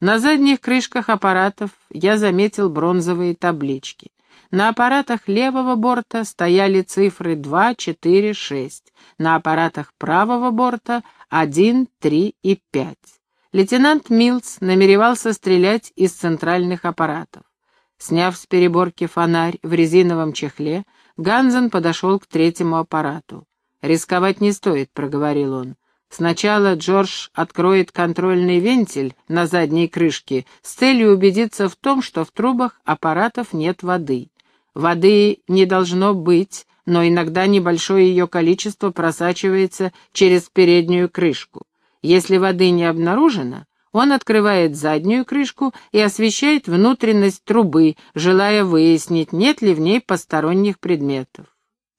На задних крышках аппаратов я заметил бронзовые таблички. На аппаратах левого борта стояли цифры 2, 4, 6. На аппаратах правого борта 1, 3 и 5. Лейтенант Милс намеревался стрелять из центральных аппаратов. Сняв с переборки фонарь в резиновом чехле, Ганзен подошел к третьему аппарату. «Рисковать не стоит», — проговорил он. «Сначала Джордж откроет контрольный вентиль на задней крышке с целью убедиться в том, что в трубах аппаратов нет воды. Воды не должно быть, но иногда небольшое ее количество просачивается через переднюю крышку. Если воды не обнаружено, он открывает заднюю крышку и освещает внутренность трубы, желая выяснить, нет ли в ней посторонних предметов.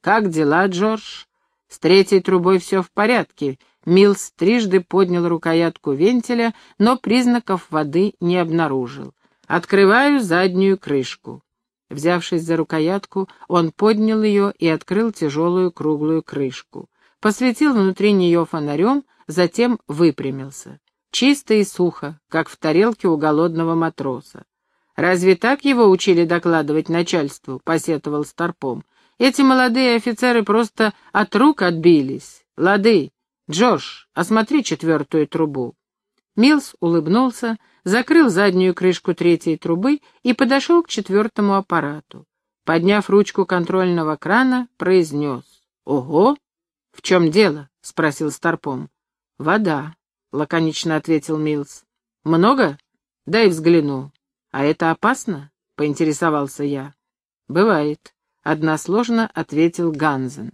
«Как дела, Джордж?» «С третьей трубой все в порядке». Милс трижды поднял рукоятку вентиля, но признаков воды не обнаружил. «Открываю заднюю крышку». Взявшись за рукоятку, он поднял ее и открыл тяжелую круглую крышку. Посветил внутри нее фонарем, затем выпрямился. Чисто и сухо, как в тарелке у голодного матроса. «Разве так его учили докладывать начальству?» — посетовал Старпом. «Эти молодые офицеры просто от рук отбились. Лады, Джош, осмотри четвертую трубу». Милс улыбнулся, закрыл заднюю крышку третьей трубы и подошел к четвертому аппарату. Подняв ручку контрольного крана, произнес. «Ого! В чем дело?» — спросил Старпом. «Вода», — лаконично ответил Милс. «Много? Дай взгляну. А это опасно?» — поинтересовался я. «Бывает», — односложно ответил Ганзен.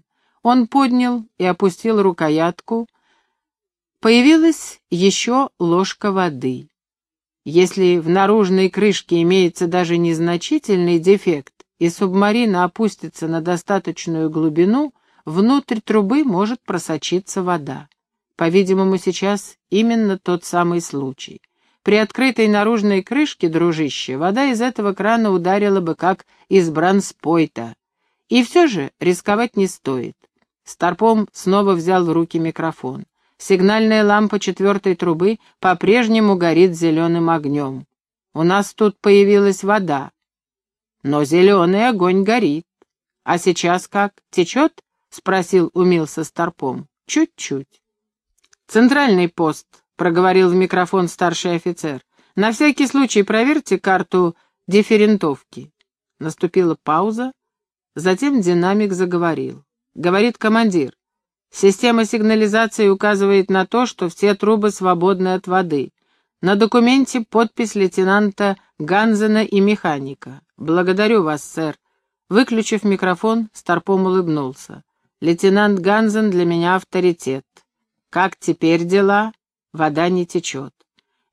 Он поднял и опустил рукоятку. Появилась еще ложка воды. Если в наружной крышке имеется даже незначительный дефект, и субмарина опустится на достаточную глубину, внутрь трубы может просочиться вода. По-видимому, сейчас именно тот самый случай. При открытой наружной крышке, дружище, вода из этого крана ударила бы как из бранспойта. И все же рисковать не стоит. Старпом снова взял в руки микрофон. Сигнальная лампа четвертой трубы по-прежнему горит зеленым огнем. У нас тут появилась вода. Но зеленый огонь горит. А сейчас как, течет? — спросил умился Старпом. Чуть-чуть. «Центральный пост», — проговорил в микрофон старший офицер. «На всякий случай проверьте карту дифферентовки». Наступила пауза, затем динамик заговорил. Говорит командир. Система сигнализации указывает на то, что все трубы свободны от воды. На документе подпись лейтенанта Ганзена и механика. Благодарю вас, сэр. Выключив микрофон, Старпом улыбнулся. Лейтенант Ганзен для меня авторитет. Как теперь дела? Вода не течет.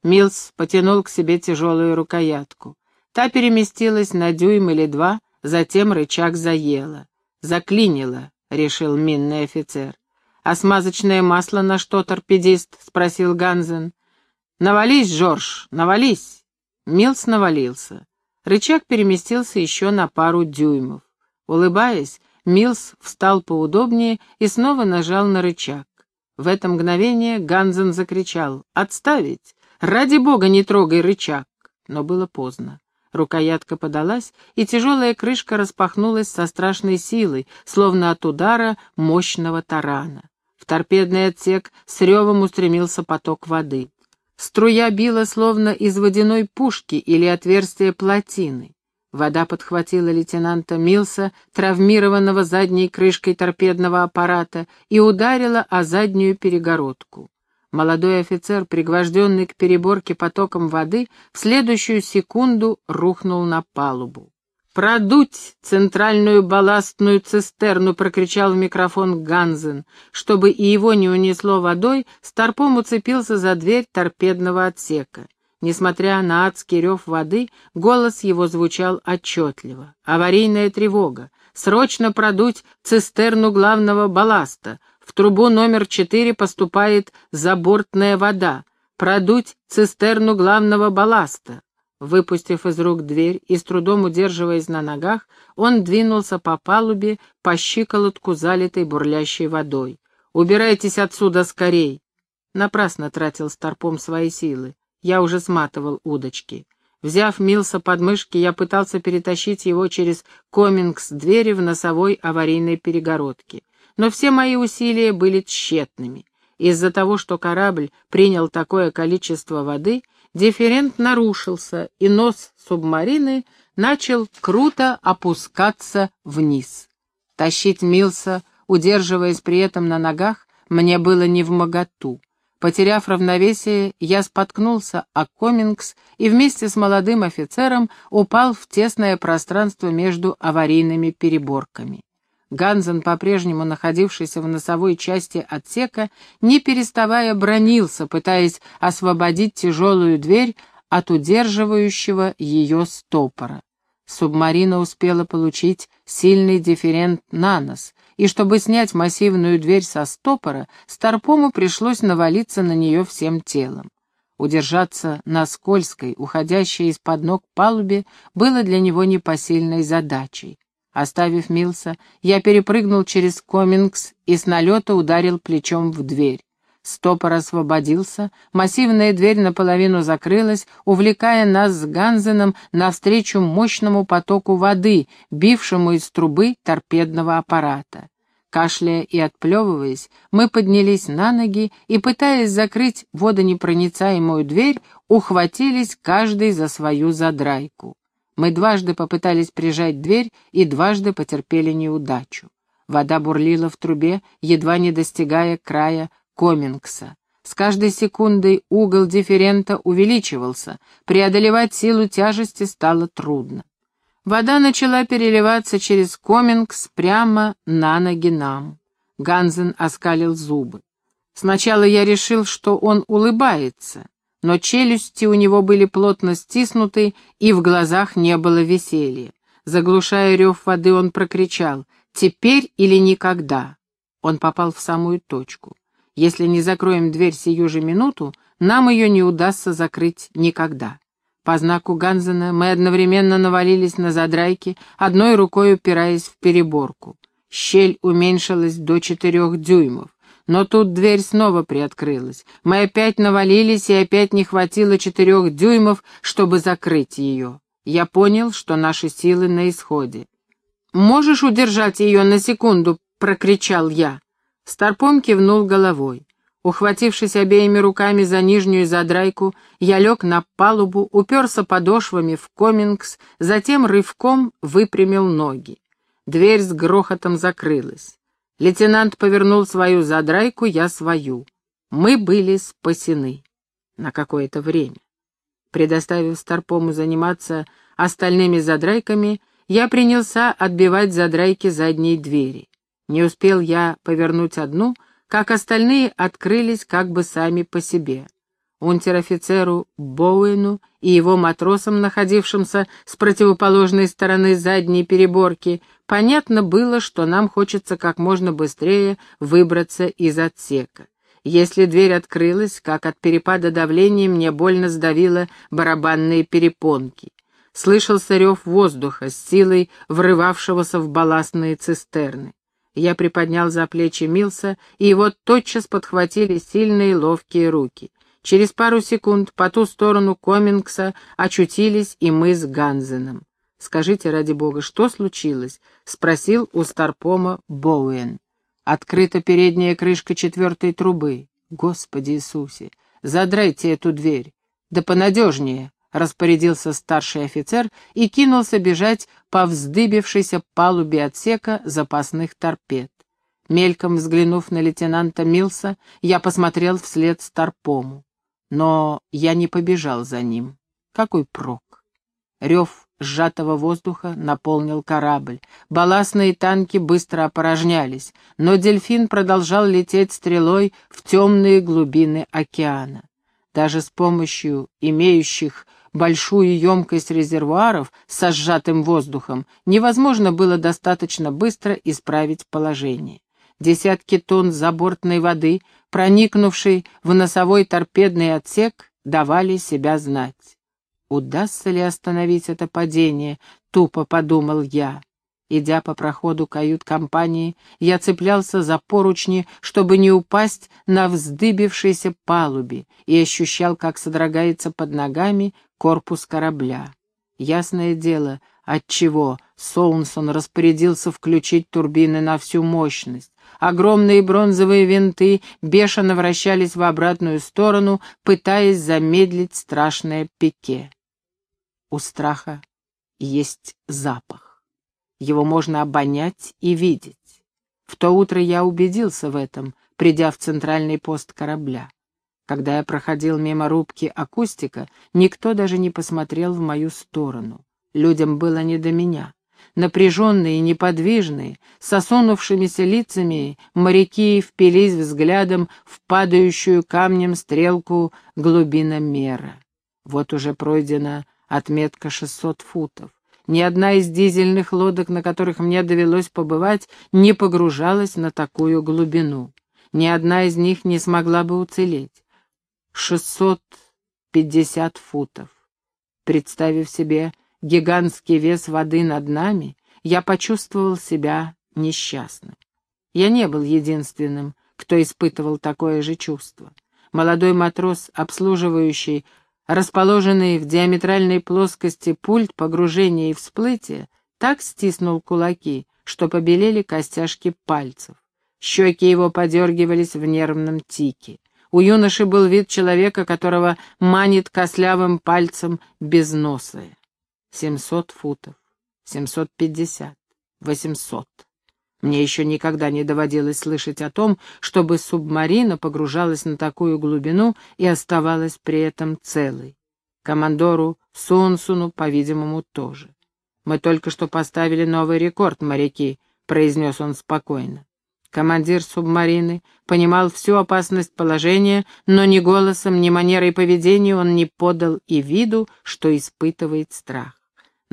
Милс потянул к себе тяжелую рукоятку. Та переместилась на дюйм или два, затем рычаг заела. Заклинило, решил минный офицер. «А смазочное масло на что, торпедист?» — спросил Ганзен. «Навались, Жорж, навались!» Милс навалился. Рычаг переместился еще на пару дюймов. Улыбаясь, Милс встал поудобнее и снова нажал на рычаг. В это мгновение Ганзен закричал «Отставить! Ради бога, не трогай рычаг!» Но было поздно. Рукоятка подалась, и тяжелая крышка распахнулась со страшной силой, словно от удара мощного тарана. В торпедный отсек с ревом устремился поток воды. Струя била, словно из водяной пушки или отверстия плотины. Вода подхватила лейтенанта Милса, травмированного задней крышкой торпедного аппарата, и ударила о заднюю перегородку. Молодой офицер, пригвожденный к переборке потоком воды, в следующую секунду рухнул на палубу. «Продуть центральную балластную цистерну!» — прокричал в микрофон Ганзен. Чтобы и его не унесло водой, Старпом уцепился за дверь торпедного отсека. Несмотря на адский рев воды, голос его звучал отчетливо. «Аварийная тревога! Срочно продуть цистерну главного балласта! В трубу номер четыре поступает забортная вода! Продуть цистерну главного балласта!» Выпустив из рук дверь и с трудом удерживаясь на ногах, он двинулся по палубе, по щиколотку, залитой бурлящей водой. «Убирайтесь отсюда скорей!» Напрасно тратил Старпом свои силы. Я уже сматывал удочки. Взяв Милса под мышки, я пытался перетащить его через комингс двери в носовой аварийной перегородке. Но все мои усилия были тщетными. Из-за того, что корабль принял такое количество воды, дифферент нарушился, и нос субмарины начал круто опускаться вниз. Тащить Милса, удерживаясь при этом на ногах, мне было не в моготу. Потеряв равновесие, я споткнулся о Комингс и вместе с молодым офицером упал в тесное пространство между аварийными переборками. Ганзен, по-прежнему находившийся в носовой части отсека, не переставая бронился, пытаясь освободить тяжелую дверь от удерживающего ее стопора. Субмарина успела получить сильный дифферент на нос, и чтобы снять массивную дверь со стопора, Старпому пришлось навалиться на нее всем телом. Удержаться на скользкой, уходящей из-под ног палубе, было для него непосильной задачей. Оставив Милса, я перепрыгнул через комингс и с налета ударил плечом в дверь. Стопор освободился, массивная дверь наполовину закрылась, увлекая нас с Ганзеном навстречу мощному потоку воды, бившему из трубы торпедного аппарата. Кашляя и отплевываясь, мы поднялись на ноги и, пытаясь закрыть водонепроницаемую дверь, ухватились каждый за свою задрайку. Мы дважды попытались прижать дверь и дважды потерпели неудачу. Вода бурлила в трубе, едва не достигая края Комингса. С каждой секундой угол дифферента увеличивался, преодолевать силу тяжести стало трудно. Вода начала переливаться через Комингс прямо на ноги нам. Ганзен оскалил зубы. Сначала я решил, что он улыбается, но челюсти у него были плотно стиснуты, и в глазах не было веселья. Заглушая рев воды, он прокричал «Теперь или никогда?» Он попал в самую точку. Если не закроем дверь сию же минуту, нам ее не удастся закрыть никогда. По знаку Ганзена мы одновременно навалились на задрайки, одной рукой упираясь в переборку. Щель уменьшилась до четырех дюймов. Но тут дверь снова приоткрылась. Мы опять навалились, и опять не хватило четырех дюймов, чтобы закрыть ее. Я понял, что наши силы на исходе. «Можешь удержать ее на секунду?» — прокричал я. Старпом кивнул головой. Ухватившись обеими руками за нижнюю задрайку, я лег на палубу, уперся подошвами в комингс, затем рывком выпрямил ноги. Дверь с грохотом закрылась. Лейтенант повернул свою задрайку, я свою. Мы были спасены. На какое-то время. Предоставив Старпому заниматься остальными задрайками, я принялся отбивать задрайки задней двери. Не успел я повернуть одну, как остальные открылись как бы сами по себе. Унтер-офицеру Боуэну и его матросам, находившимся с противоположной стороны задней переборки, понятно было, что нам хочется как можно быстрее выбраться из отсека. Если дверь открылась, как от перепада давления, мне больно сдавило барабанные перепонки. Слышался рев воздуха с силой врывавшегося в балластные цистерны. Я приподнял за плечи Милса, и его тотчас подхватили сильные ловкие руки. Через пару секунд по ту сторону Комингса очутились и мы с Ганзеном. «Скажите, ради бога, что случилось?» — спросил у Старпома Боуэн. «Открыта передняя крышка четвертой трубы. Господи Иисусе! Задрайте эту дверь! Да понадежнее!» распорядился старший офицер и кинулся бежать по вздыбившейся палубе отсека запасных торпед. Мельком взглянув на лейтенанта Милса, я посмотрел вслед Старпому. Но я не побежал за ним. Какой прок? Рев сжатого воздуха наполнил корабль. Балластные танки быстро опорожнялись, но дельфин продолжал лететь стрелой в темные глубины океана. Даже с помощью имеющих большую емкость резервуаров со сжатым воздухом, невозможно было достаточно быстро исправить положение. Десятки тонн забортной воды, проникнувшей в носовой торпедный отсек, давали себя знать. «Удастся ли остановить это падение?» — тупо подумал я. Идя по проходу кают-компании, я цеплялся за поручни, чтобы не упасть на вздыбившейся палубе, и ощущал, как содрогается под ногами корпус корабля. Ясное дело, отчего Соунсон распорядился включить турбины на всю мощность. Огромные бронзовые винты бешено вращались в обратную сторону, пытаясь замедлить страшное пике. У страха есть запах. Его можно обонять и видеть. В то утро я убедился в этом, придя в центральный пост корабля. Когда я проходил мимо рубки акустика, никто даже не посмотрел в мою сторону. Людям было не до меня. Напряженные, неподвижные, с осунувшимися лицами, моряки впились взглядом в падающую камнем стрелку глубиномера. Вот уже пройдена отметка 600 футов. Ни одна из дизельных лодок, на которых мне довелось побывать, не погружалась на такую глубину. Ни одна из них не смогла бы уцелеть. 650 футов. Представив себе гигантский вес воды над нами, я почувствовал себя несчастным. Я не был единственным, кто испытывал такое же чувство. Молодой матрос, обслуживающий расположенный в диаметральной плоскости пульт погружения и всплытия, так стиснул кулаки, что побелели костяшки пальцев. Щеки его подергивались в нервном тике. У юноши был вид человека, которого манит кослявым пальцем безносое. Семьсот футов, семьсот пятьдесят, восемьсот. Мне еще никогда не доводилось слышать о том, чтобы субмарина погружалась на такую глубину и оставалась при этом целой. Командору Сунсуну, по-видимому, тоже. «Мы только что поставили новый рекорд, моряки», — произнес он спокойно. Командир субмарины понимал всю опасность положения, но ни голосом, ни манерой поведения он не подал и виду, что испытывает страх.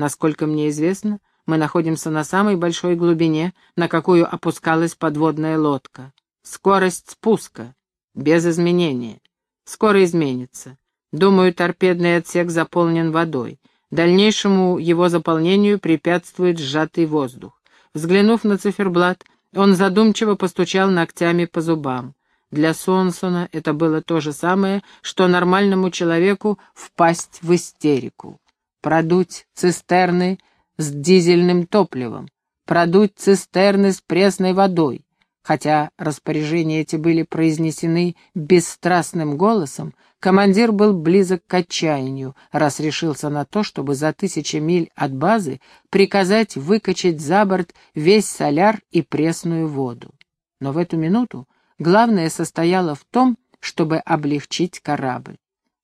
Насколько мне известно, мы находимся на самой большой глубине, на какую опускалась подводная лодка. Скорость спуска. Без изменения. Скоро изменится. Думаю, торпедный отсек заполнен водой. Дальнейшему его заполнению препятствует сжатый воздух. Взглянув на циферблат, он задумчиво постучал ногтями по зубам. Для Сонсона это было то же самое, что нормальному человеку впасть в истерику. Продуть цистерны с дизельным топливом, продуть цистерны с пресной водой. Хотя распоряжения эти были произнесены бесстрастным голосом, командир был близок к отчаянию, раз решился на то, чтобы за тысячи миль от базы приказать выкачать за борт весь соляр и пресную воду. Но в эту минуту главное состояло в том, чтобы облегчить корабль.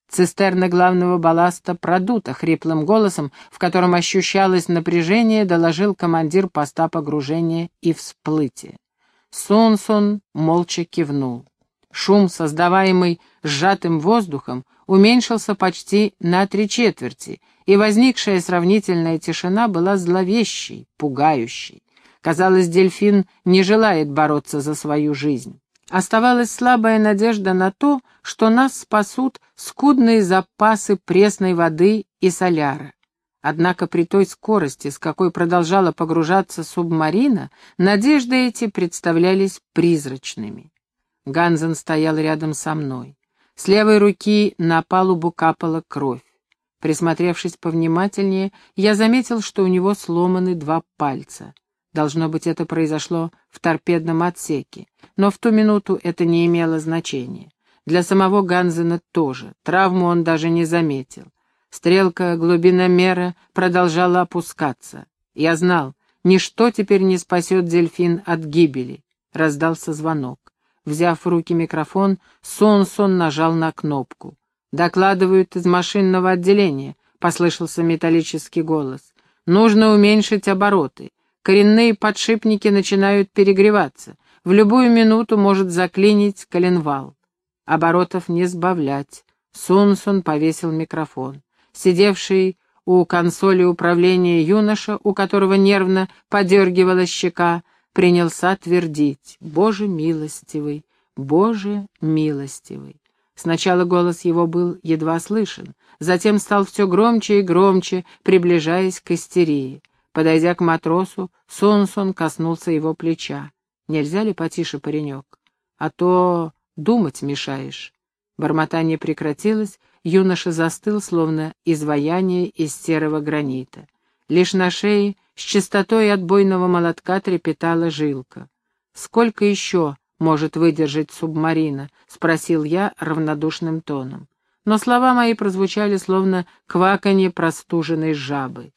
Цистерна главного балласта продута, хриплым голосом, в котором ощущалось напряжение, доложил командир поста погружения и всплытия. Сонсон молча кивнул. Шум, создаваемый сжатым воздухом, уменьшился почти на три четверти, и возникшая сравнительная тишина была зловещей, пугающей. Казалось, дельфин не желает бороться за свою жизнь. Оставалась слабая надежда на то, что нас спасут скудные запасы пресной воды и соляра. Однако при той скорости, с какой продолжала погружаться субмарина, надежды эти представлялись призрачными. Ганзен стоял рядом со мной. С левой руки на палубу капала кровь. Присмотревшись повнимательнее, я заметил, что у него сломаны два пальца. Должно быть, это произошло в торпедном отсеке, но в ту минуту это не имело значения. Для самого Ганзена тоже, травму он даже не заметил. Стрелка глубиномера продолжала опускаться. Я знал, ничто теперь не спасет дельфин от гибели. Раздался звонок. Взяв в руки микрофон, Сонсон нажал на кнопку. «Докладывают из машинного отделения», — послышался металлический голос. «Нужно уменьшить обороты. Коренные подшипники начинают перегреваться. В любую минуту может заклинить коленвал. Оборотов не сбавлять. Сунсон повесил микрофон. Сидевший у консоли управления юноша, у которого нервно подергивала щека, принялся твердить «Боже милостивый, Боже милостивый». Сначала голос его был едва слышен, затем стал все громче и громче, приближаясь к истерии. Подойдя к матросу, Сонсон коснулся его плеча. «Нельзя ли потише, паренек? А то думать мешаешь». Бормотание прекратилось, юноша застыл, словно изваяние из серого гранита. Лишь на шее с частотой отбойного молотка трепетала жилка. «Сколько еще может выдержать субмарина?» — спросил я равнодушным тоном. Но слова мои прозвучали, словно кваканье простуженной жабы.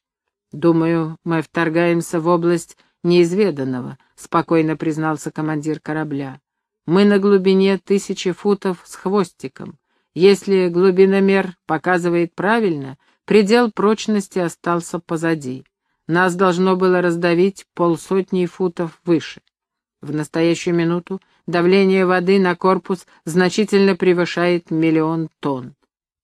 «Думаю, мы вторгаемся в область неизведанного», — спокойно признался командир корабля. «Мы на глубине тысячи футов с хвостиком. Если глубиномер показывает правильно, предел прочности остался позади. Нас должно было раздавить полсотни футов выше. В настоящую минуту давление воды на корпус значительно превышает миллион тонн.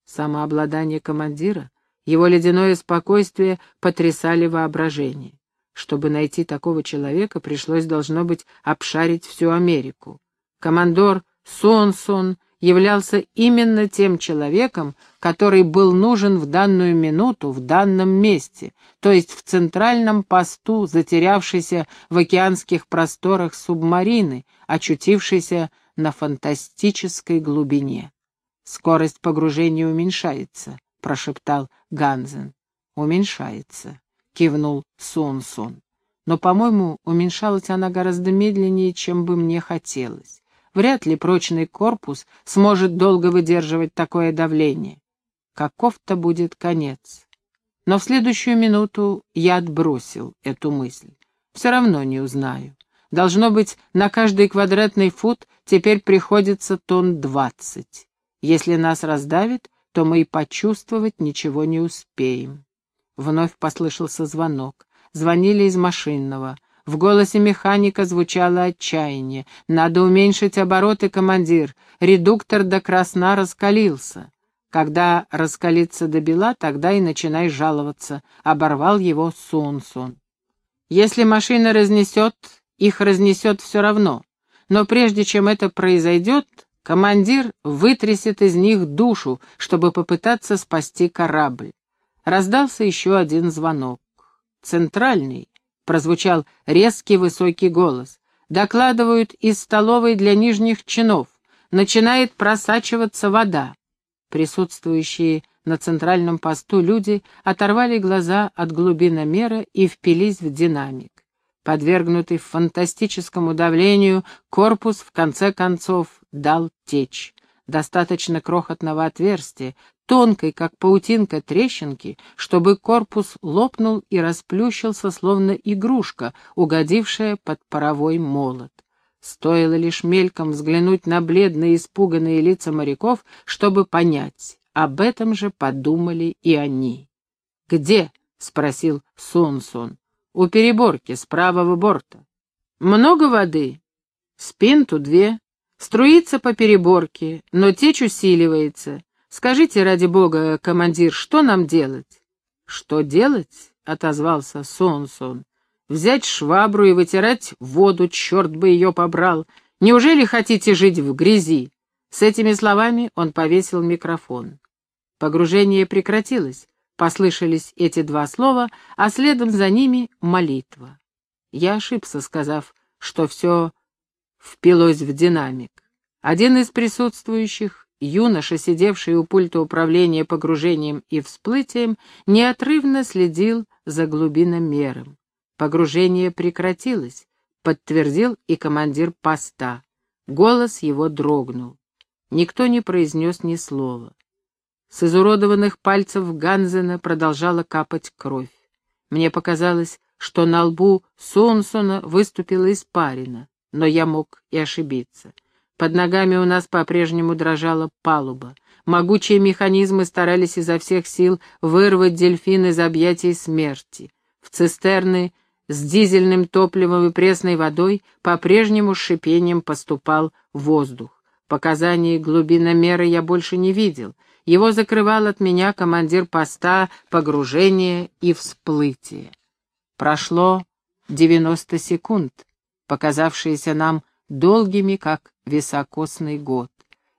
Самообладание командира, его ледяное спокойствие потрясали воображение. Чтобы найти такого человека, пришлось, должно быть, обшарить всю Америку. Командор Сонсон являлся именно тем человеком, который был нужен в данную минуту в данном месте, то есть в центральном посту, затерявшейся в океанских просторах субмарины, очутившейся на фантастической глубине. «Скорость погружения уменьшается», — прошептал Ганзен. «Уменьшается», — кивнул Сун-Сун. «Но, по-моему, уменьшалась она гораздо медленнее, чем бы мне хотелось. Вряд ли прочный корпус сможет долго выдерживать такое давление. Каков-то будет конец. Но в следующую минуту я отбросил эту мысль. Все равно не узнаю. Должно быть, на каждый квадратный фут теперь приходится тонн двадцать. Если нас раздавит, то мы и почувствовать ничего не успеем. Вновь послышался звонок. Звонили из машинного. В голосе механика звучало отчаяние. «Надо уменьшить обороты, командир. Редуктор до красна раскалился». «Когда раскалится до бела, тогда и начинай жаловаться», — оборвал его Сунсун. «Если машина разнесет, их разнесет все равно. Но прежде чем это произойдет, командир вытрясет из них душу, чтобы попытаться спасти корабль». Раздался еще один звонок. Центральный, прозвучал резкий высокий голос. Докладывают из столовой для нижних чинов. Начинает просачиваться вода. Присутствующие на центральном посту люди оторвали глаза от глубиномера и впились в динамик. Подвергнутый фантастическому давлению, корпус в конце концов дал течь. Достаточно крохотного отверстия, тонкой, как паутинка трещинки, чтобы корпус лопнул и расплющился, словно игрушка, угодившая под паровой молот. Стоило лишь мельком взглянуть на бледные испуганные лица моряков, чтобы понять, об этом же подумали и они. «Где?» — спросил Сунсун. «У переборки, с правого борта». «Много воды?» «Спинту две. Струится по переборке, но течь усиливается. Скажите, ради бога, командир, что нам делать? Что делать? — отозвался Сонсон. Взять швабру и вытирать воду, черт бы ее побрал. Неужели хотите жить в грязи? С этими словами он повесил микрофон. Погружение прекратилось. Послышались эти два слова, а следом за ними молитва. Я ошибся, сказав, что все впилось в динамик. Один из присутствующих, Юноша, сидевший у пульта управления погружением и всплытием, неотрывно следил за глубиномером. Погружение прекратилось, подтвердил и командир поста. Голос его дрогнул. Никто не произнес ни слова. С изуродованных пальцев Ганзена продолжала капать кровь. Мне показалось, что на лбу Сонсона выступила испарина, но я мог и ошибиться. Под ногами у нас по-прежнему дрожала палуба. Могучие механизмы старались изо всех сил вырвать дельфин из объятий смерти. В цистерны с дизельным топливом и пресной водой по-прежнему с шипением поступал воздух. Показаний глубиномера я больше не видел. Его закрывал от меня командир поста погружения и всплытия. Прошло девяносто секунд, показавшиеся нам долгими, как високосный год.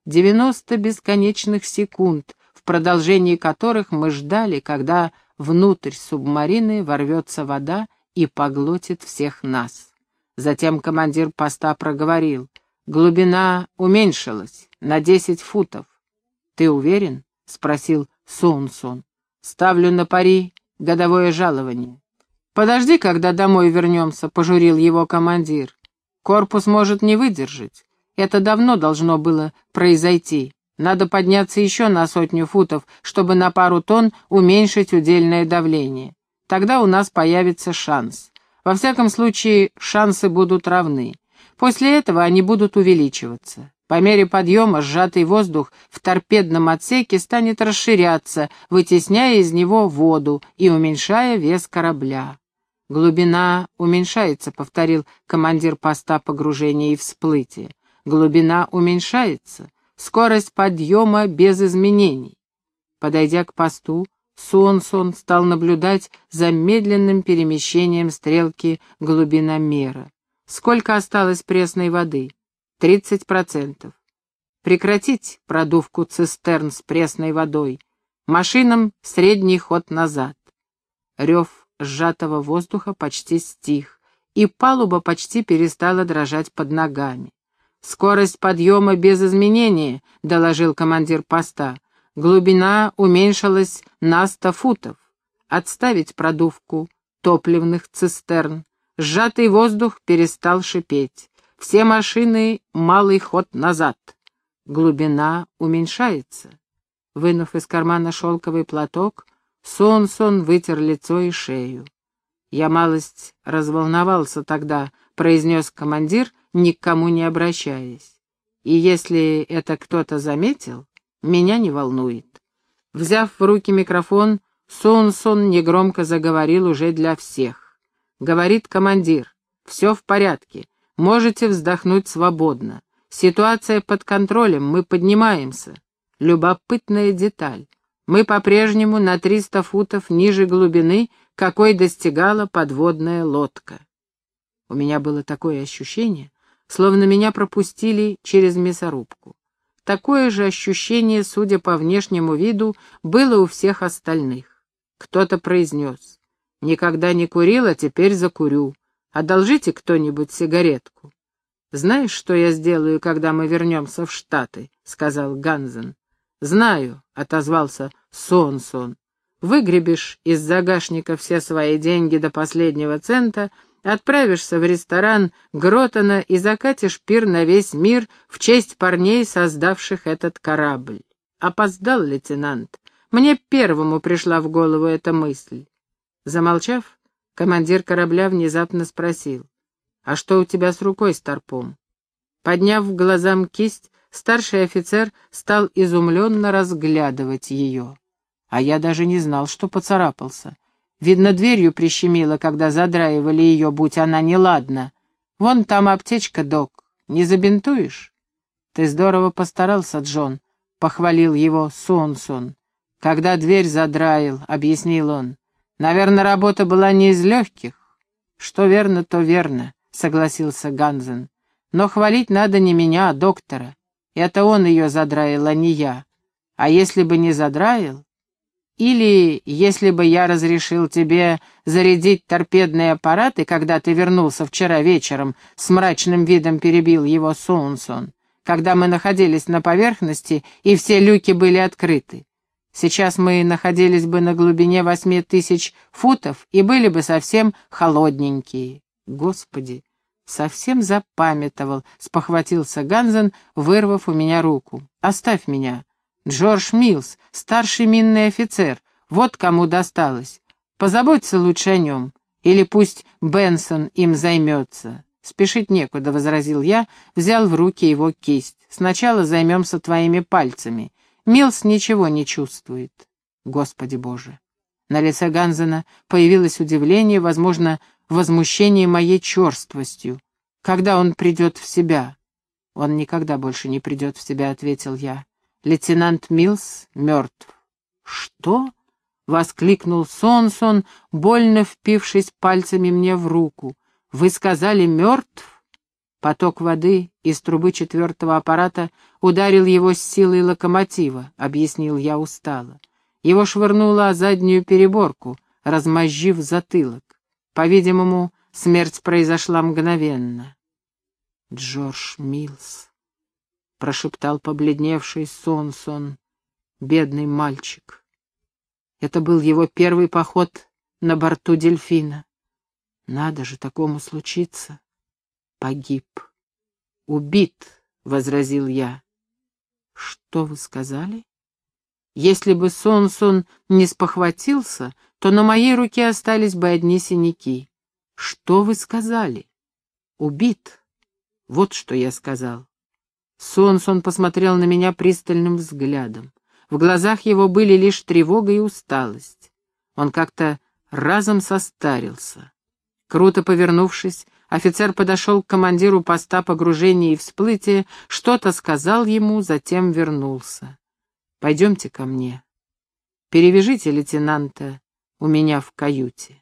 Девяносто бесконечных секунд, в продолжении которых мы ждали, когда внутрь субмарины ворвется вода и поглотит всех нас. Затем командир поста проговорил. Глубина уменьшилась на десять футов. «Ты уверен?» — спросил Сунсун. «Ставлю на пари годовое жалование». «Подожди, когда домой вернемся», — пожурил его командир. «Корпус может не выдержать. Это давно должно было произойти. Надо подняться еще на сотню футов, чтобы на пару тонн уменьшить удельное давление. Тогда у нас появится шанс. Во всяком случае, шансы будут равны. После этого они будут увеличиваться. По мере подъема сжатый воздух в торпедном отсеке станет расширяться, вытесняя из него воду и уменьшая вес корабля. «Глубина уменьшается», — повторил командир поста погружения и всплытия. «Глубина уменьшается. Скорость подъема без изменений». Подойдя к посту, Сонсон стал наблюдать за медленным перемещением стрелки глубиномера. Сколько осталось пресной воды? Тридцать процентов. Прекратить продувку цистерн с пресной водой. Машинам средний ход назад. Рев сжатого воздуха почти стих, и палуба почти перестала дрожать под ногами. «Скорость подъема без изменения», — доложил командир поста. Глубина уменьшилась на сто футов. Отставить продувку топливных цистерн. Сжатый воздух перестал шипеть. Все машины — малый ход назад. Глубина уменьшается. Вынув из кармана шелковый платок, Сонсон вытер лицо и шею. «Я малость разволновался тогда», — произнес командир, никому не обращаясь. «И если это кто-то заметил, меня не волнует. Взяв в руки микрофон, Сунсон негромко заговорил уже для всех. Говорит командир, все в порядке, можете вздохнуть свободно. Ситуация под контролем, мы поднимаемся. Любопытная деталь. Мы по-прежнему на 300 футов ниже глубины, какой достигала подводная лодка. У меня было такое ощущение, словно меня пропустили через мясорубку. Такое же ощущение, судя по внешнему виду, было у всех остальных. Кто-то произнес. «Никогда не курил, а теперь закурю. Одолжите кто-нибудь сигаретку». «Знаешь, что я сделаю, когда мы вернемся в Штаты?» — сказал Ганзен. «Знаю», — отозвался Сонсон. «Выгребешь из загашника все свои деньги до последнего цента — Отправишься в ресторан Гротона и закатишь пир на весь мир в честь парней, создавших этот корабль. Опоздал лейтенант. Мне первому пришла в голову эта мысль. Замолчав, командир корабля внезапно спросил. «А что у тебя с рукой, Старпом?» Подняв глазам кисть, старший офицер стал изумленно разглядывать ее. А я даже не знал, что поцарапался. Видно, дверью прищемило, когда задраивали ее, будь она неладна. Вон там аптечка, док. Не забинтуешь? Ты здорово постарался, Джон, — похвалил его Сонсон. Когда дверь задраил, — объяснил он. Наверное, работа была не из легких. Что верно, то верно, — согласился Ганзен. Но хвалить надо не меня, а доктора. Это он ее задраил, а не я. А если бы не задраил, или, если бы я разрешил тебе зарядить торпедные аппараты, когда ты вернулся вчера вечером, с мрачным видом перебил его Сунсон, когда мы находились на поверхности и все люки были открыты. Сейчас мы находились бы на глубине восьми тысяч футов и были бы совсем холодненькие. Господи, совсем запамятовал, спохватился Ганзен, вырвав у меня руку. Оставь меня. Джордж Милс, старший минный офицер, вот кому досталось. Позаботься лучше о нем, или пусть Бенсон им займется. Спешить некуда, — возразил я, взял в руки его кисть. Сначала займемся твоими пальцами. Милс ничего не чувствует. Господи Боже! На лице Ганзена появилось удивление, возможно, возмущение моей черствостью. Когда он придет в себя? Он никогда больше не придет в себя, — ответил я. Лейтенант Милс мертв. «Что?» — воскликнул Сонсон, больно впившись пальцами мне в руку. «Вы сказали, мертв?» Поток воды из трубы четвертого аппарата ударил его с силой локомотива, — объяснил я устало. Его швырнуло о заднюю переборку, размозжив затылок. По-видимому, смерть произошла мгновенно. «Джордж Милс», — прошептал побледневший Сонсон, бедный мальчик. Это был его первый поход на борту дельфина. Надо же такому случиться. Погиб. Убит, — возразил я. Что вы сказали? Если бы Сонсон не спохватился, то на моей руке остались бы одни синяки. Что вы сказали? Убит. Вот что я сказал. Сонсон посмотрел на меня пристальным взглядом. В глазах его были лишь тревога и усталость. Он как-то разом состарился. Круто повернувшись, офицер подошел к командиру поста погружения и всплытия, что-то сказал ему, затем вернулся. «Пойдемте ко мне. Перевяжите лейтенанта у меня в каюте».